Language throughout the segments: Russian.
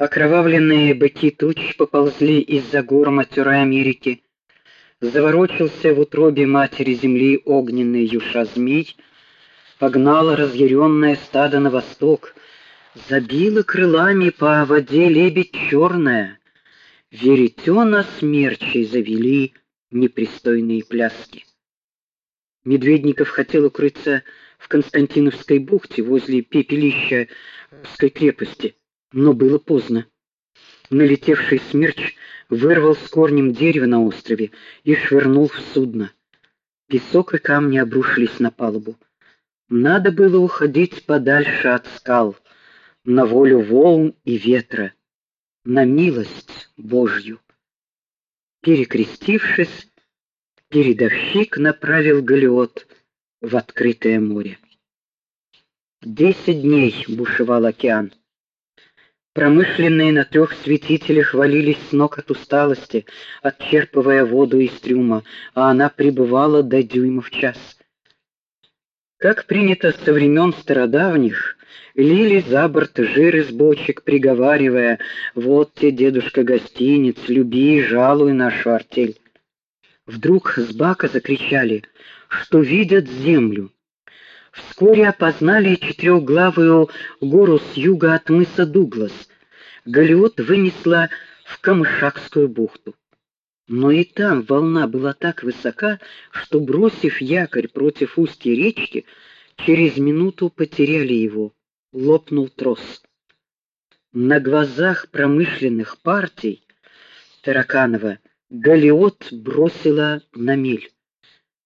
Окровавленные быки туч поползли из-за гор матерой Америки. Заворочился в утробе матери земли огненный юша змей, погнало разъяренное стадо на восток, забило крылами по воде лебедь черная, веретена смерчей завели непристойные пляски. Медведников хотел укрыться в Константиновской бухте возле пепелища Пской крепости, но было поздно. Налетевший смерч вырвал с корнем дерево на острове и швырнул в судно. Песок и камни обрушились на палубу. Надо было уходить подальше от скал, на волю волн и ветра, на милость Божью. Перекрестившись, передовщик направил галеот в открытое море. Десять дней бушевал океан. Промышленные на трех светителях валились с ног от усталости, отчерпывая воду из трюма, а она прибывала до дюйма в час. Как принято со времен стародавних, лили за борт жир из бочек, приговаривая: "Вот те, дедушка, гостиниц, люби и жалуй нашу артель". Вдруг с бака закричали, что видят землю. Вскоре опознали четырехглавую гору с юга от мыса Дуглас. Галиот вынесла в Камышакскую бухту. Но и там волна была так высока, что бросив якорь против устья речки, через минуту потеряли его. Лопнул трос. На глазах промышленных партий Тараканова галеот бросила на мель,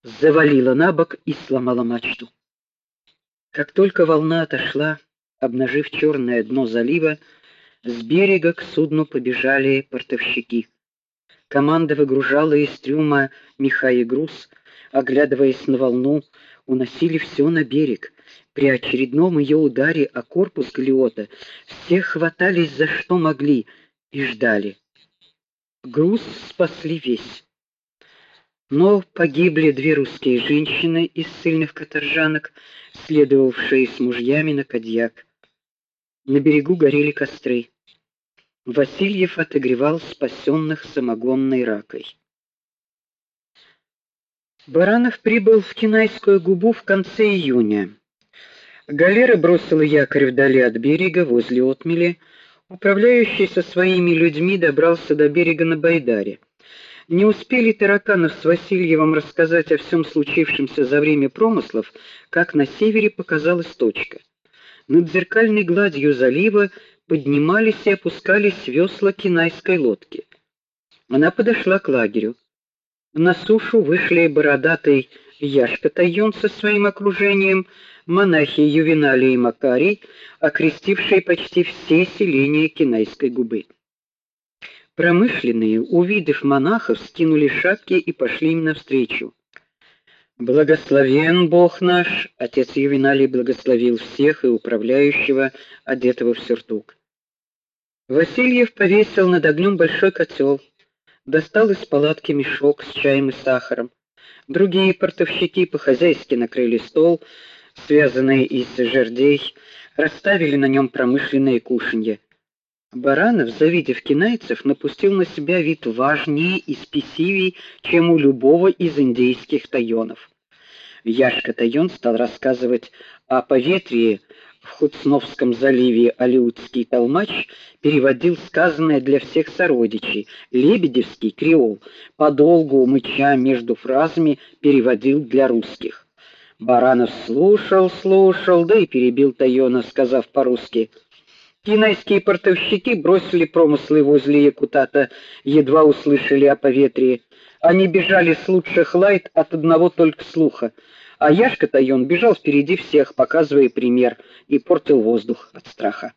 завалила на бок и сломала мачту. Как только волна отошла, обнажив черное дно залива, с берега к судну побежали портовщики. Команда выгружала из трюма меха и груз, оглядываясь на волну, уносили все на берег. При очередном ее ударе о корпус галеота все хватались за что могли и ждали. Груз спасли весь. Но погибли две русские женщины из сильных каторжанок, следовавшие с мужьями на Кадьяк. На берегу горели костры. Васильев отогревал спасенных самогонной ракой. Баранов прибыл в Кинайскую губу в конце июня. Галера бросила якорь вдали от берега, возле отмели. Управляющий со своими людьми добрался до берега на Байдаре. Не успели Тараканов с Васильевым рассказать о всем случившемся за время промыслов, как на севере показалась точка. Над зеркальной гладью залива поднимались и опускались весла кинайской лодки. Она подошла к лагерю. На сушу вышли бородатый Яшка Тайон со своим окружением, монахи Ювеналий и Макарий, окрестившие почти все селения Кинайской губы. Промышленные, увидев монахов, скинули шапки и пошли им навстречу. Благословен Бог наш, отец Ювеналий благословил всех и управляющего, одетого в сюртук. Васильев повесил над огнем большой котел, достал из палатки мешок с чаем и сахаром. Другие портовщики по-хозяйски накрыли стол, связанный из жердей, расставили на нем промышленные кушанья. Баранов, завидев кинайцев, напустил на себя вид важнее и спесивей, чем у любого из индейских тайонов. Яшка Тайон стал рассказывать о поветрии в Хуцновском заливе Алиутский толмач переводил сказанное для всех сородичей. Лебедевский креол подолгу мыча между фразами переводил для русских. Баранов слушал, слушал, да и перебил Тайона, сказав по-русски: Кинайские портовщики бросили промыслы возле Якутата, едва услышали о поветрии. Они бежали с лучших лайт от одного только слуха. А Яшка Тайон бежал впереди всех, показывая пример, и портил воздух от страха.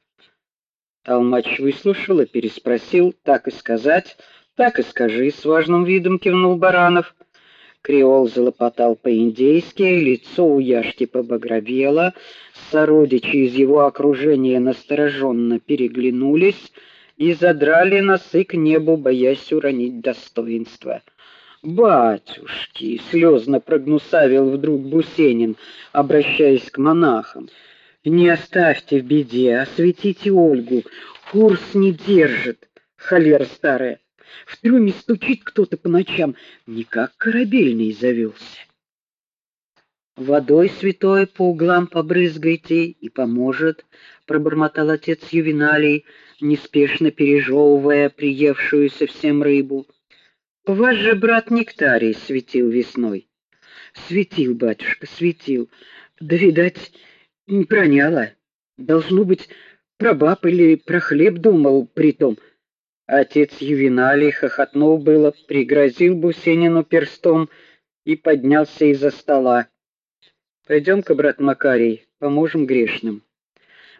Толмач выслушал и переспросил: "Так и сказать, так и скажи", с важным видом кивнул Баранов. Креол залопотал по-индейски, лицо у Яшки побагровело, сородичи из его окружения настороженно переглянулись и задрали носы к небу, боясь уронить достоинство. Батюшки, слезно прогнусавил вдруг Бусенин, обращаясь к монахам. Не оставьте в беде, осветите Ольгу. Курс не держит, холера старая. В трюме стучит кто-то по ночам, не как корабельный завелся. Водой святой по углам побрызгайте, и поможет, пробормотал отец Ювеналий, неспешно пережевывая приевшуюся всем рыбу. Ваш же брат Нектарий светил весной. Светил, батюшка, светил. Да видать, не проняло. Должно быть, про баб или про хлеб думал притом. Отец Ювеналий хохотнул было, пригрозил Бусенину перстом и поднялся из-за стола. Пойдем-ка, брат Макарий, поможем грешным.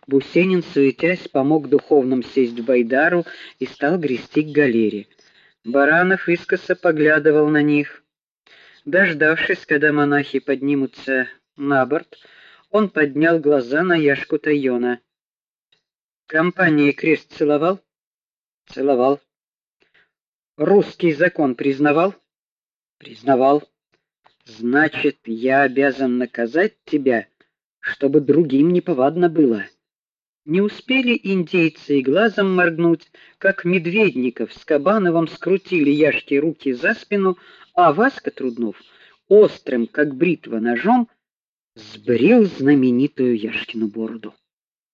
Бусенин, суетясь, помог духовным сесть в байдару и стал грести к галере. Баранов искоса поглядывал на них. Дождавшись, когда монахи поднимутся на борт, он поднял глаза на Яшку Тайона. Компании крест целовал? Целовал. Русский закон признавал? Признавал. Значит, я обязан наказать тебя, чтобы другим не повадно было. Не успели индейцы и глазом моргнуть, как Медведников с Кабановым скрутили Яшки руки за спину, а Васька Труднов острым, как бритва, ножом сбрил знаменитую Яшкину бороду.